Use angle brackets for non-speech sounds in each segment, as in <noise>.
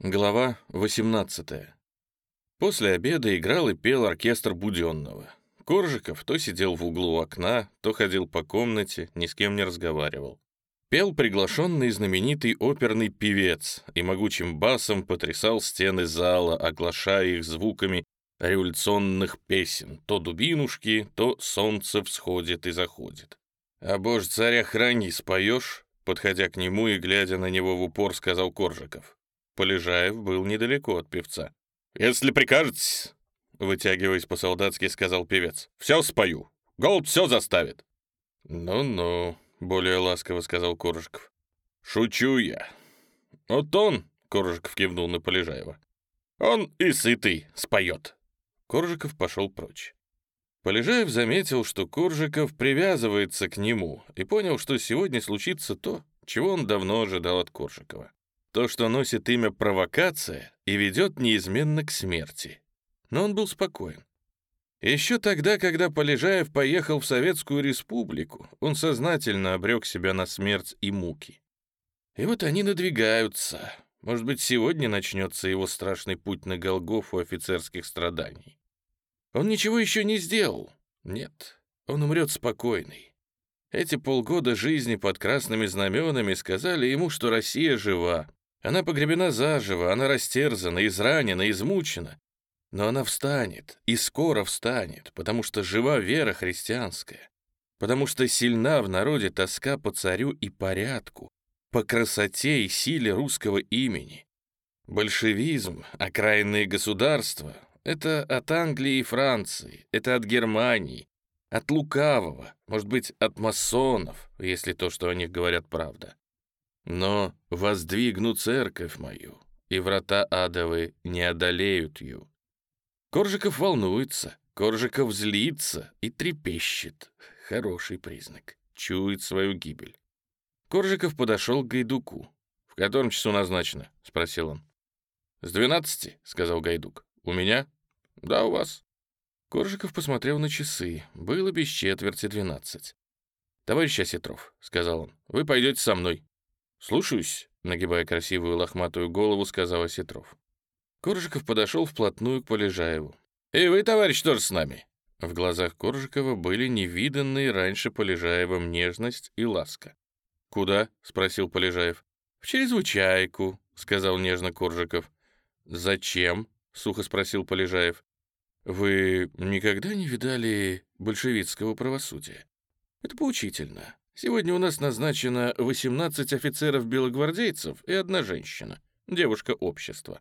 Глава 18 После обеда играл и пел оркестр Буденного. Коржиков то сидел в углу окна, то ходил по комнате, ни с кем не разговаривал. Пел приглашенный знаменитый оперный певец и могучим басом потрясал стены зала, оглашая их звуками революционных песен. То дубинушки, то солнце всходит и заходит. «А боже, царя храни, споешь?» Подходя к нему и глядя на него в упор, сказал Коржиков. Полежаев был недалеко от певца. «Если прикажете, вытягиваясь по-солдатски, сказал певец, «все спою. Голд все заставит». «Ну-ну», — более ласково сказал Коржиков. «Шучу я». «Вот он», — Коржиков кивнул на Полежаева, «он и сытый споет». Коржиков пошел прочь. Полежаев заметил, что Коржиков привязывается к нему и понял, что сегодня случится то, чего он давно ожидал от Коржикова. То, что носит имя «провокация» и ведет неизменно к смерти. Но он был спокоен. Еще тогда, когда Полежаев поехал в Советскую Республику, он сознательно обрек себя на смерть и муки. И вот они надвигаются. Может быть, сегодня начнется его страшный путь на Голгофу офицерских страданий. Он ничего еще не сделал. Нет, он умрет спокойный. Эти полгода жизни под красными знаменами сказали ему, что Россия жива. Она погребена заживо, она растерзана, изранена, измучена. Но она встанет, и скоро встанет, потому что жива вера христианская, потому что сильна в народе тоска по царю и порядку, по красоте и силе русского имени. Большевизм, окраинные государства, это от Англии и Франции, это от Германии, от лукавого, может быть, от масонов, если то, что о них говорят, правда. Но воздвигну церковь мою, и врата адовы не одолеют ее. Коржиков волнуется, Коржиков злится и трепещет. Хороший признак. Чует свою гибель. Коржиков подошел к Гайдуку. «В котором часу назначено?» — спросил он. «С двенадцати», — сказал Гайдук. «У меня?» «Да, у вас». Коржиков посмотрел на часы. Было без четверти двенадцать. «Товарищ Осетров», — сказал он, — «вы пойдете со мной». «Слушаюсь», — нагибая красивую лохматую голову, сказал Осетров. Коржиков подошел вплотную к Полежаеву. «И вы, товарищ, тоже с нами?» В глазах Коржикова были невиданные раньше Полежаевым нежность и ласка. «Куда?» — спросил Полежаев. «В чрезвычайку», — сказал нежно Коржиков. «Зачем?» — сухо спросил Полежаев. «Вы никогда не видали большевистского правосудия? Это поучительно. Сегодня у нас назначено 18 офицеров-белогвардейцев и одна женщина, девушка общества.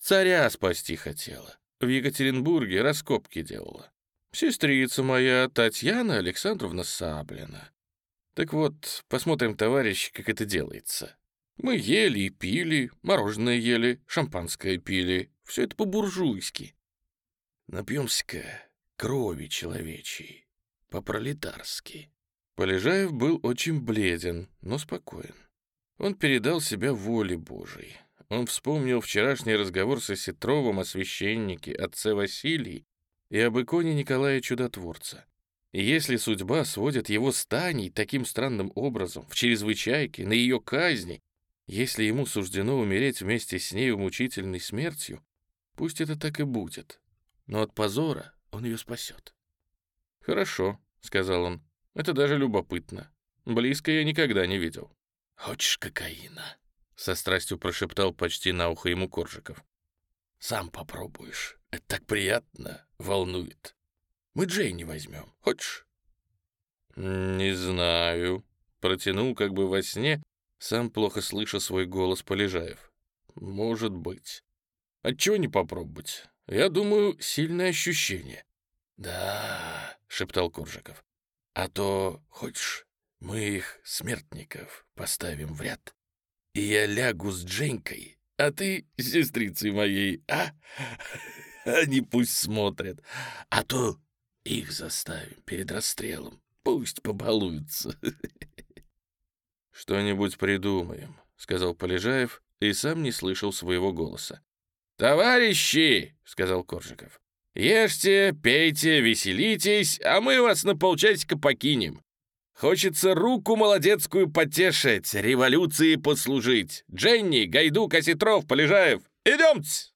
Царя спасти хотела. В Екатеринбурге раскопки делала. Сестрица моя Татьяна Александровна Саблина. Так вот, посмотрим, товарищ, как это делается. Мы ели и пили, мороженое ели, шампанское пили. Все это по-буржуйски. Напьемся-ка крови человечьей, по-пролетарски. Полежаев был очень бледен, но спокоен. Он передал себя воле Божией. Он вспомнил вчерашний разговор со Сетровым о священнике, отце Василии и об иконе Николая Чудотворца. И если судьба сводит его с Таней таким странным образом, в чрезвычайке, на ее казни, если ему суждено умереть вместе с ней мучительной смертью, пусть это так и будет но от позора он ее спасет. «Хорошо», — сказал он, — «это даже любопытно. Близко я никогда не видел». «Хочешь кокаина?» — со страстью прошептал почти на ухо ему Коржиков. «Сам попробуешь. Это так приятно, волнует. Мы Джейни возьмем. Хочешь?» «Не знаю», — протянул как бы во сне, сам плохо слыша свой голос Полежаев. «Может быть. Отчего не попробовать? Я думаю, сильное ощущение». «Да», — шептал Коржиков. «А то, хочешь, мы их, смертников, поставим в ряд, и я лягу с Дженькой, а ты с сестрицей моей, а? <laughs> Они пусть смотрят, а то их заставим перед расстрелом, пусть побалуются». <laughs> «Что-нибудь придумаем», — сказал Полежаев и сам не слышал своего голоса. «Товарищи!» — сказал Коржиков. «Ешьте, пейте, веселитесь, а мы вас на полчасика покинем. Хочется руку молодецкую потешить, революции послужить. Дженни, Гайдук, Осетров, Полежаев, идемте!»